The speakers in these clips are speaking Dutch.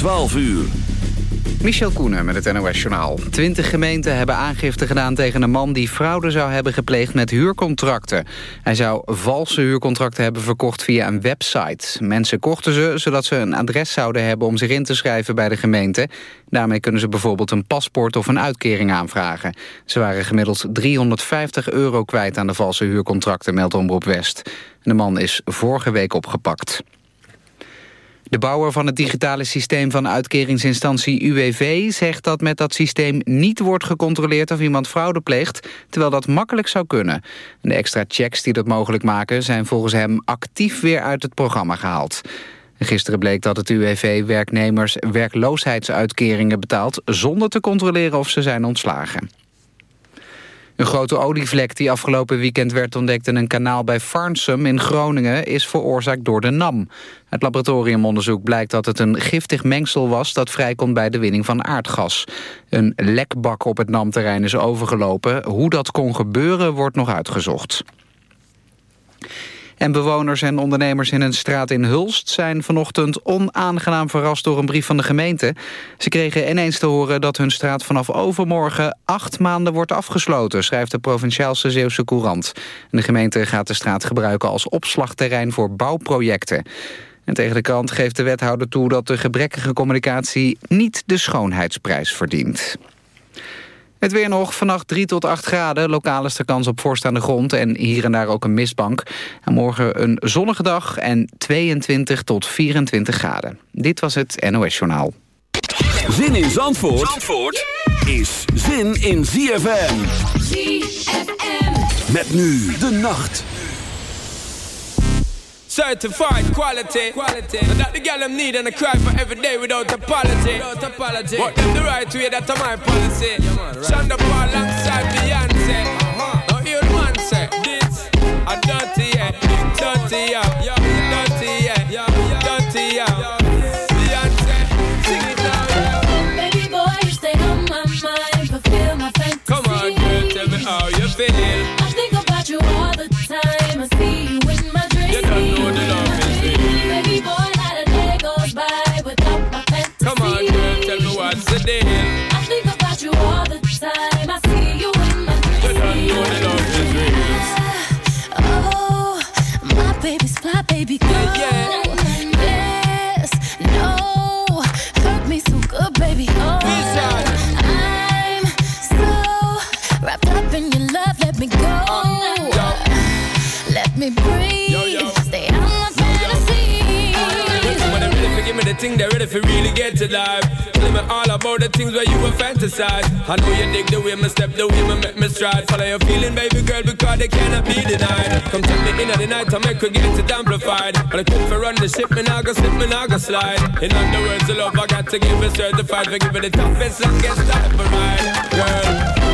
12 uur. Michel Koenen met het NOS-journaal. Twintig gemeenten hebben aangifte gedaan tegen een man... die fraude zou hebben gepleegd met huurcontracten. Hij zou valse huurcontracten hebben verkocht via een website. Mensen kochten ze zodat ze een adres zouden hebben... om zich in te schrijven bij de gemeente. Daarmee kunnen ze bijvoorbeeld een paspoort of een uitkering aanvragen. Ze waren gemiddeld 350 euro kwijt aan de valse huurcontracten, meldt Omroep West. De man is vorige week opgepakt. De bouwer van het digitale systeem van uitkeringsinstantie UWV zegt dat met dat systeem niet wordt gecontroleerd of iemand fraude pleegt, terwijl dat makkelijk zou kunnen. De extra checks die dat mogelijk maken zijn volgens hem actief weer uit het programma gehaald. Gisteren bleek dat het UWV werknemers werkloosheidsuitkeringen betaalt zonder te controleren of ze zijn ontslagen. Een grote olievlek die afgelopen weekend werd ontdekt in een kanaal bij Farnsum in Groningen is veroorzaakt door de NAM. Uit laboratoriumonderzoek blijkt dat het een giftig mengsel was dat vrijkomt bij de winning van aardgas. Een lekbak op het NAM-terrein is overgelopen. Hoe dat kon gebeuren wordt nog uitgezocht. En bewoners en ondernemers in een straat in Hulst... zijn vanochtend onaangenaam verrast door een brief van de gemeente. Ze kregen ineens te horen dat hun straat vanaf overmorgen... acht maanden wordt afgesloten, schrijft de Provinciaalse Zeeuwse Courant. De gemeente gaat de straat gebruiken als opslagterrein voor bouwprojecten. En tegen de krant geeft de wethouder toe dat de gebrekkige communicatie... niet de schoonheidsprijs verdient. Het weer nog, vannacht 3 tot 8 graden. Lokaal is de kans op vorst aan de grond en hier en daar ook een mistbank. En morgen een zonnige dag en 22 tot 24 graden. Dit was het NOS Journaal. Zin in Zandvoort, Zandvoort is zin in ZFM. ZFM. Met nu de nacht. Certified quality. quality. And that the girl them need and I cry for every day without apology. Without apology. What them the right way, that's my policy. Yeah, man, right. Shonda Paul alongside Beyonce. Uh-huh. Now the man say, this a dirty yeah, dirty yeah, I think about you all the time. I see you in my dreams. Oh, my baby's fly, baby girl. Yeah, Yes, ready for give me the thing, they ready for really get to life. Tell me all about the things where you were fantasize. I know you dig the way me step, the way me make me stride. Follow your feeling, baby girl, because they cannot be denied. Come take me in at the night, I make her get it amplified. But I could for run the ship, me nah go slip, me nah go slide. In other words, the love I got to give it certified. For give it the toughest, longest type of ride, girl.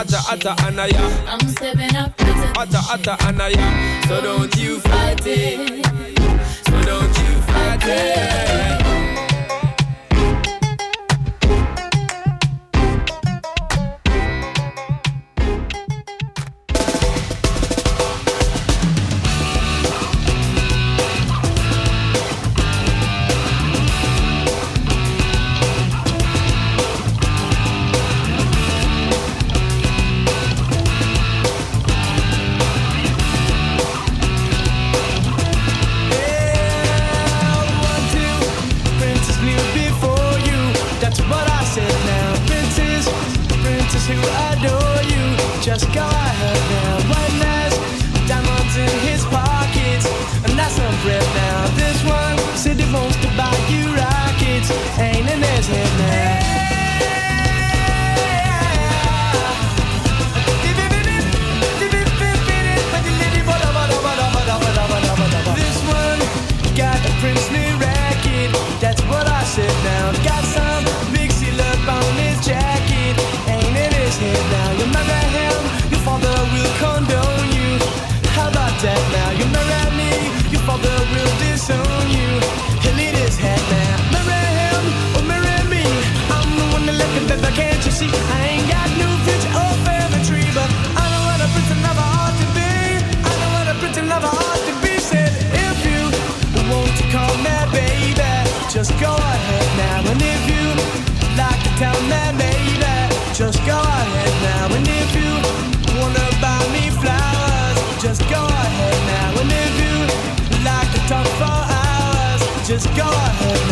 Atta, atta, anaya. I'm stepping up. Atta, atta, anaya. So don't you fight it. So don't you fight it. just go ahead.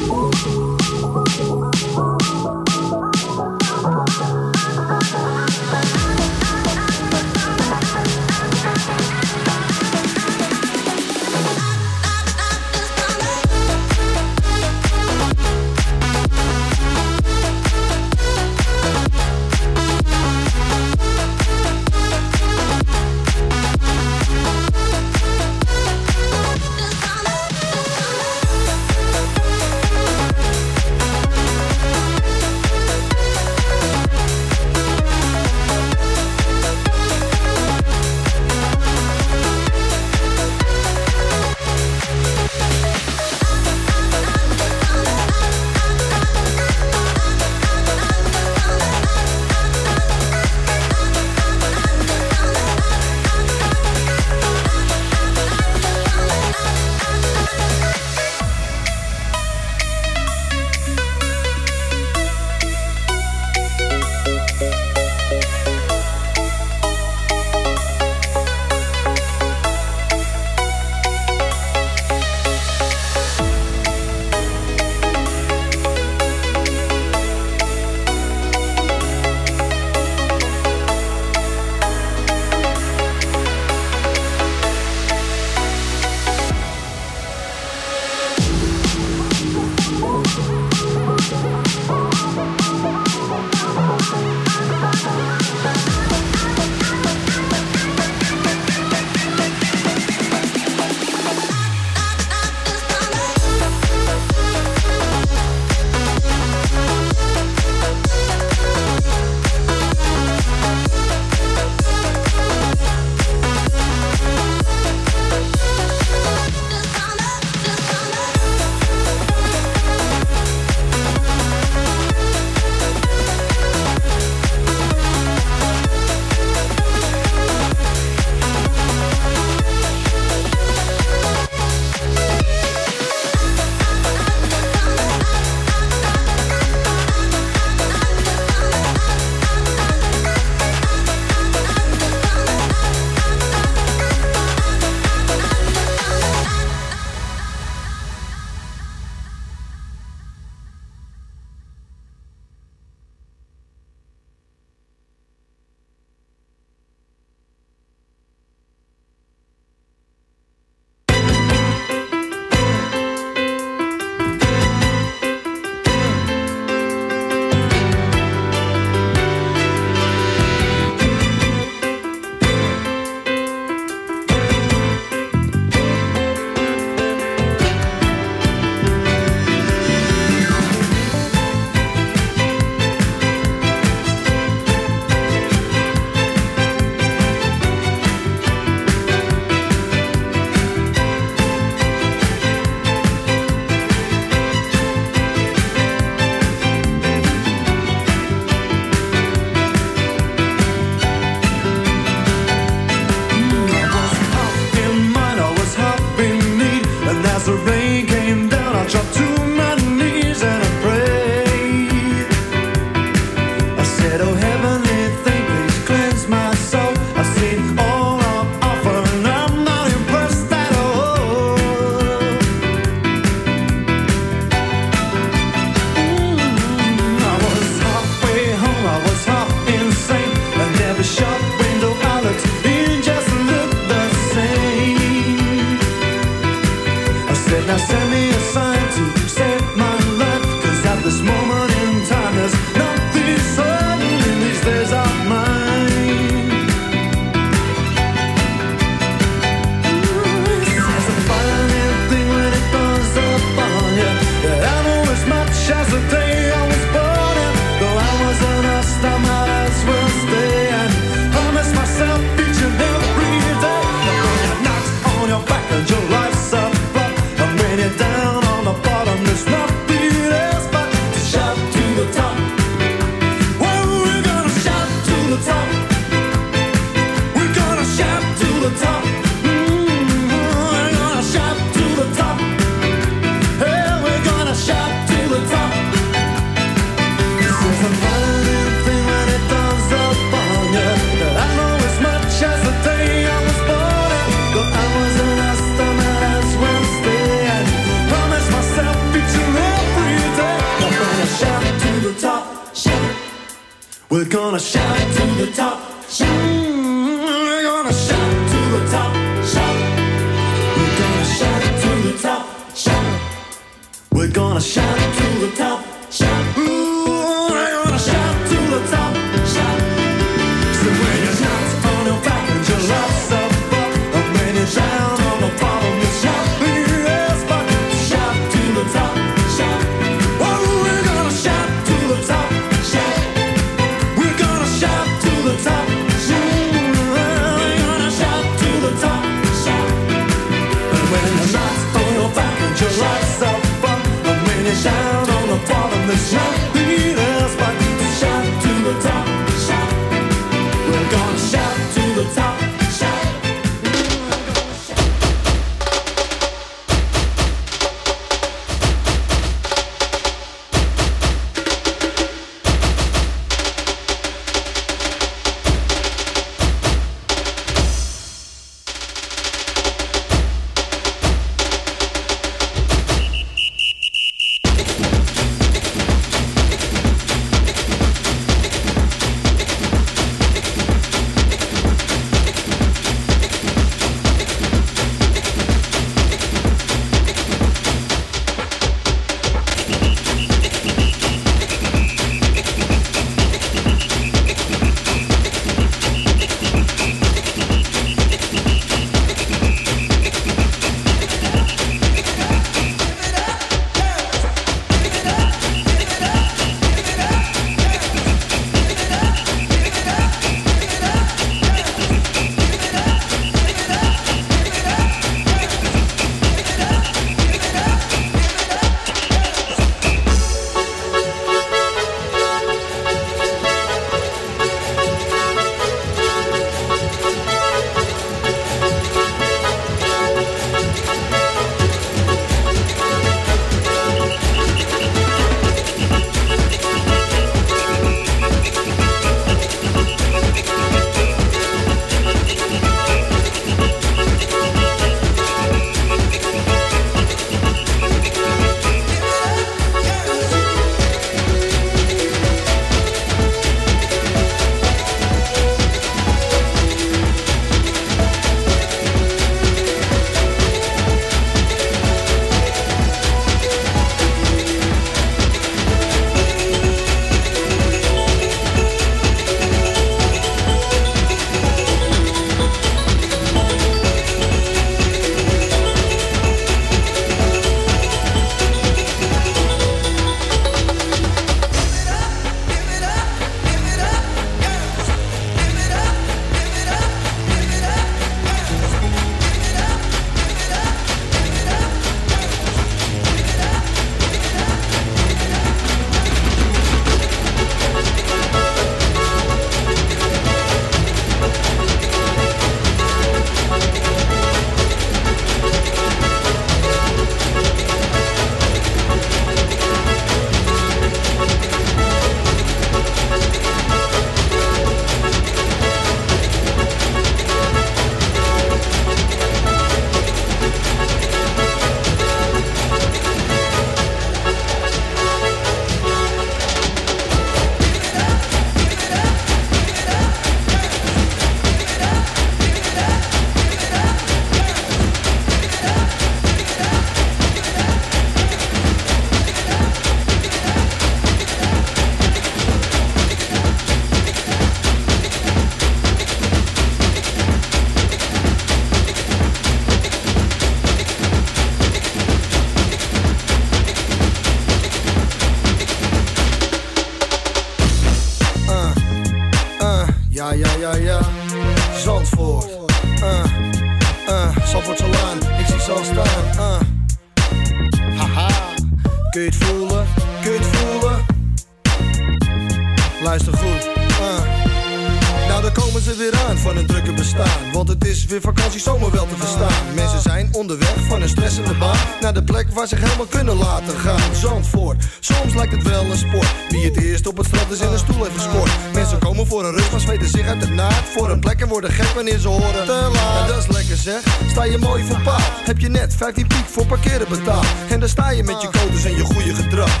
En je goede gedrag.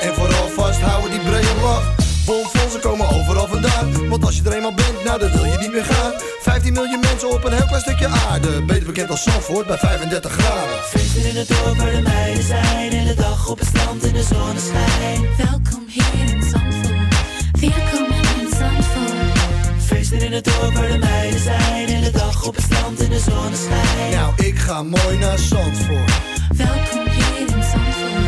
En vooral vasthouden die brede lach. Bomvol, ze komen overal vandaan. Want als je er eenmaal bent, nou dan wil je niet meer gaan. 15 miljoen mensen op een heel klein stukje aarde. Beter bekend als Zandvoort bij 35 graden. Feesten in het dorp waar de meiden zijn. In de dag op het strand in de zonneschijn. Welkom hier in Zandvoort. Welkom in Zandvoort. Feesten in het dorp waar de meiden zijn. In de dag op het strand in de zonneschijn. Nou, ik ga mooi naar Zandvoort. Welkom hier in Zandvoort.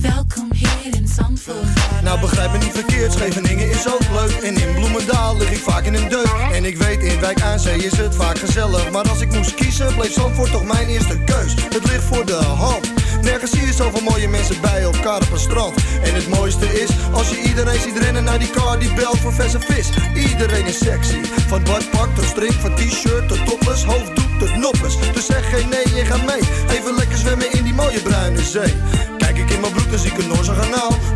Welkom hier in Zandvoort. Nou begrijp me niet verkeerd, Scheveningen is ook leuk. En in Bloemendaal lig ik vaak in een deuk. En ik weet, in Wijk aan Zee is het vaak gezellig. Maar als ik moest kiezen, bleef Zandvoort toch mijn eerste keus. Het ligt voor de hand Nergens zie je zoveel mooie mensen bij elkaar op een strand. En het mooiste is, als je iedereen ziet rennen naar die car die belt voor verse vis. Iedereen is sexy, van badpak tot string, van t-shirt tot topless Hoofddoek tot noppers, dus zeg geen nee en ga mee. Even lekker zwemmen in die mooie bruine zee. Kijk ik in mijn broek, dan zie ik een Noorse kanaal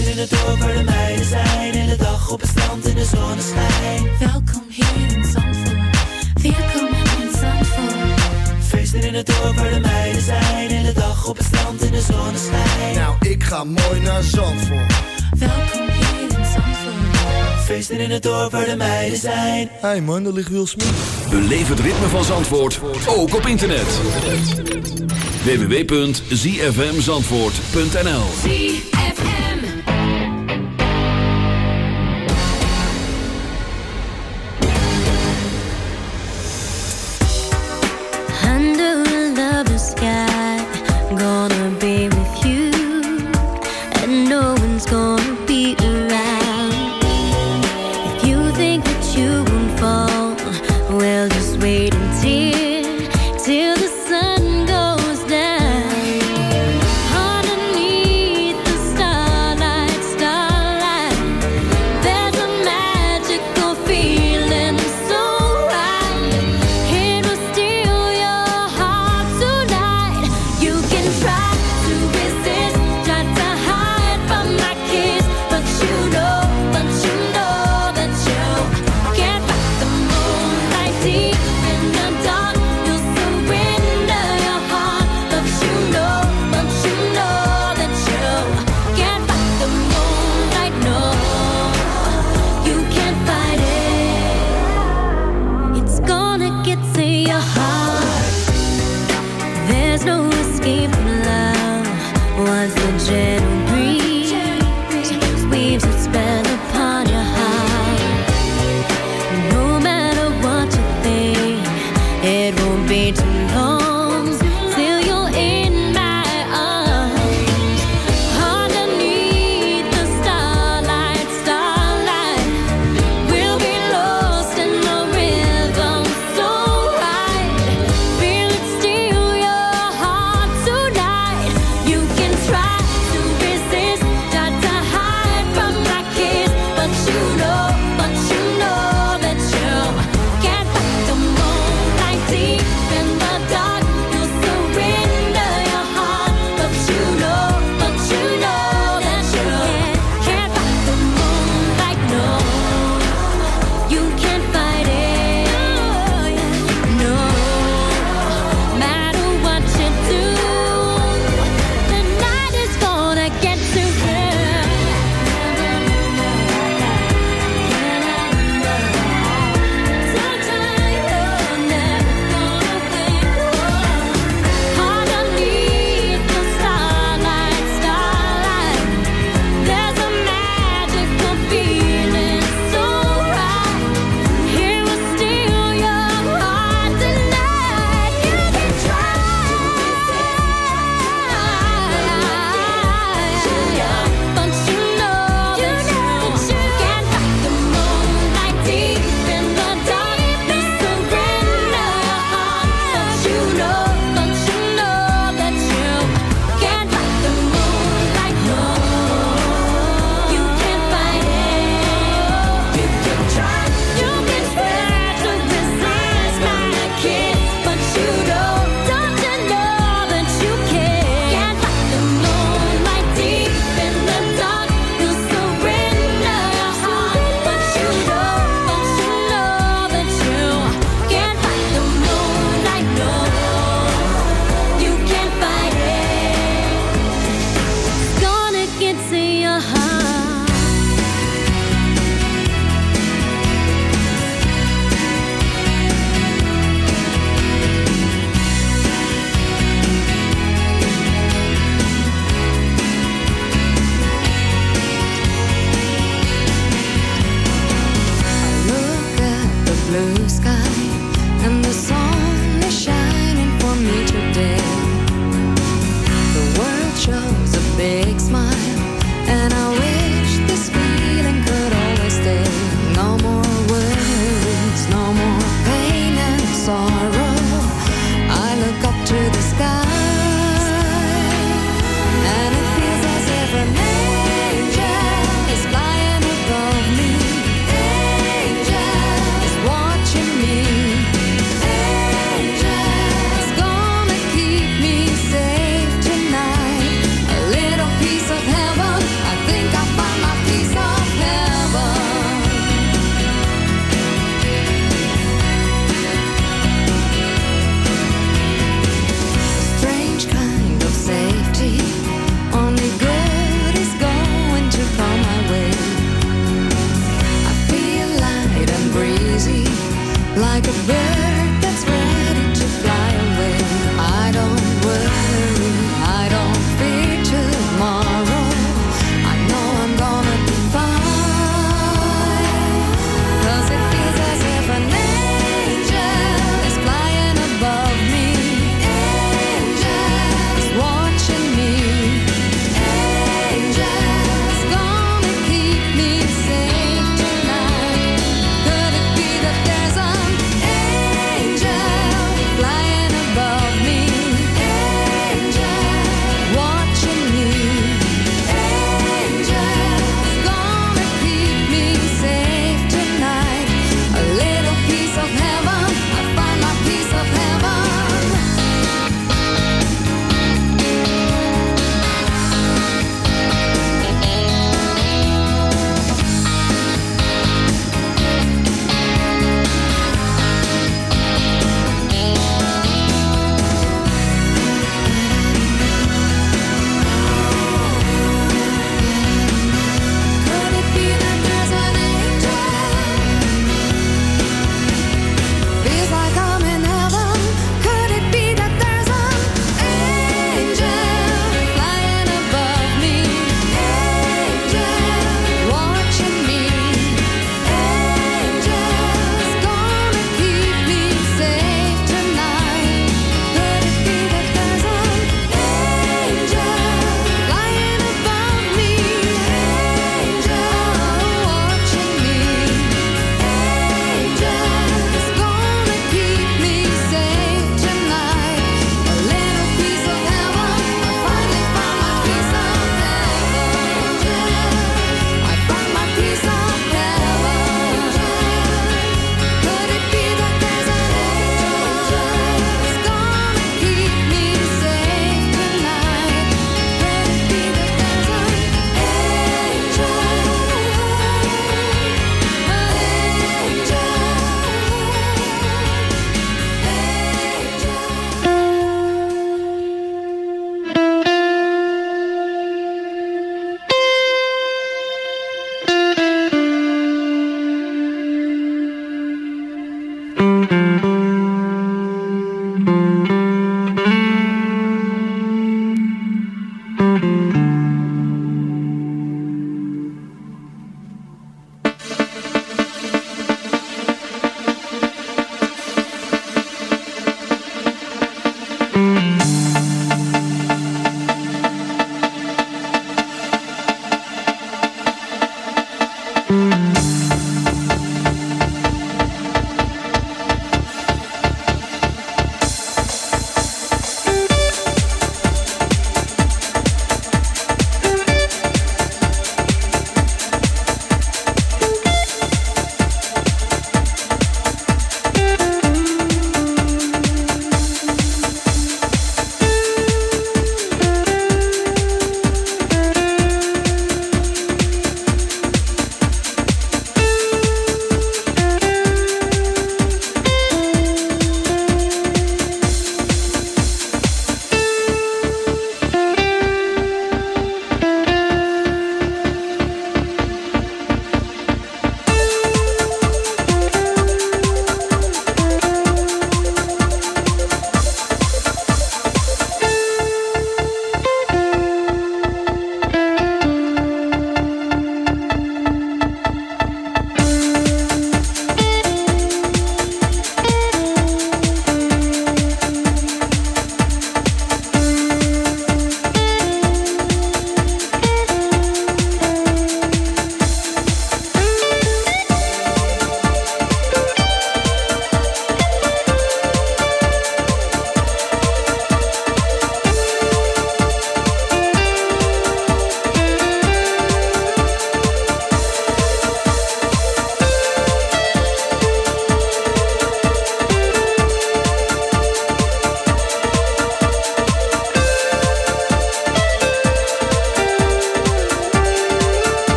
Feesten in het dorp waar de meiden zijn. In de dag op het strand in de zonneschijn. Welkom hier in Zandvoort. Welkom in Zandvoort. Feesten in het dorp waar de meiden zijn. In de dag op het strand in de zonneschijn. Nou, ik ga mooi naar Zandvoort Welkom hier in Zandvoort. Feesten in het dorp waar de meiden zijn. Hey man, daar ligt Will Smith Beleef het ritme van Zandvoort, ook op internet. www.zfmzandvoort.nl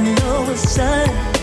know it's time.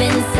Me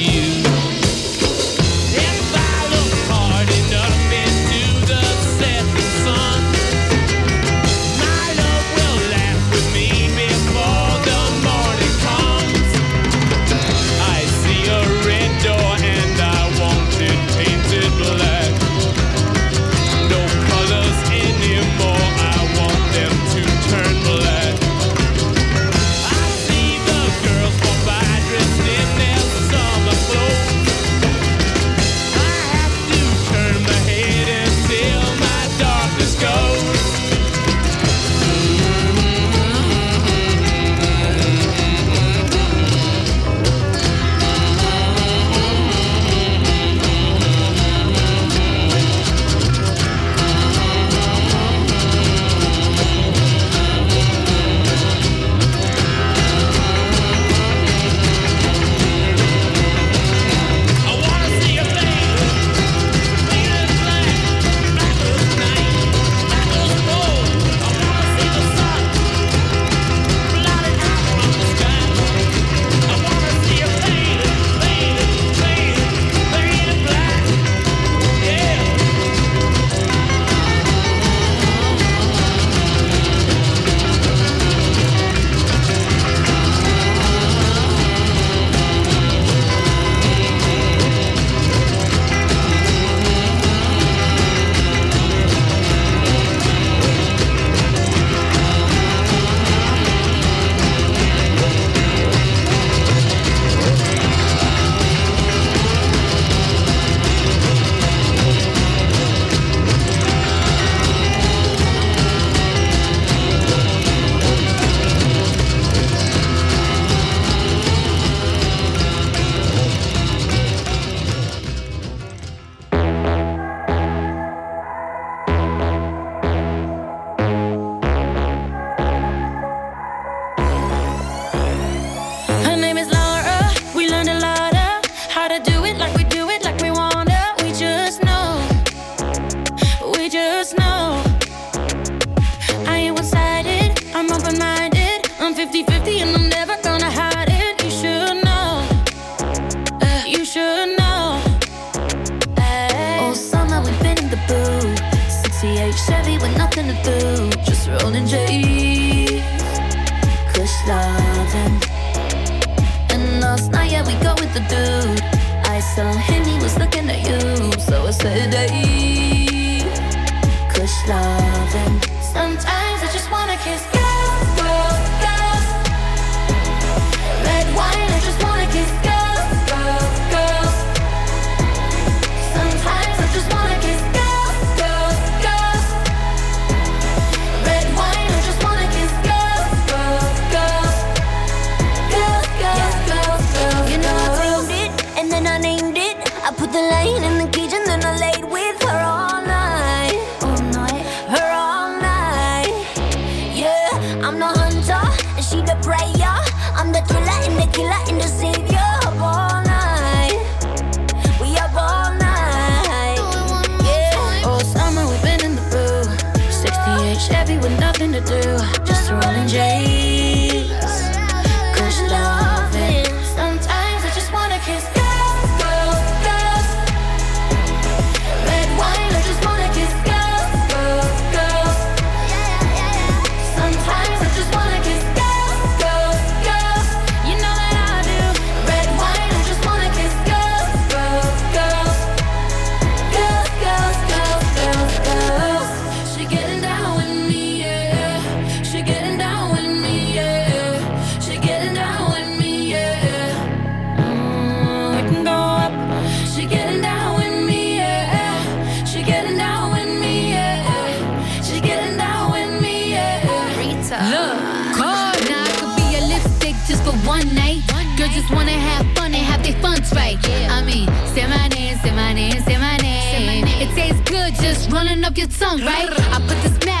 Running up your tongue, right? I put smack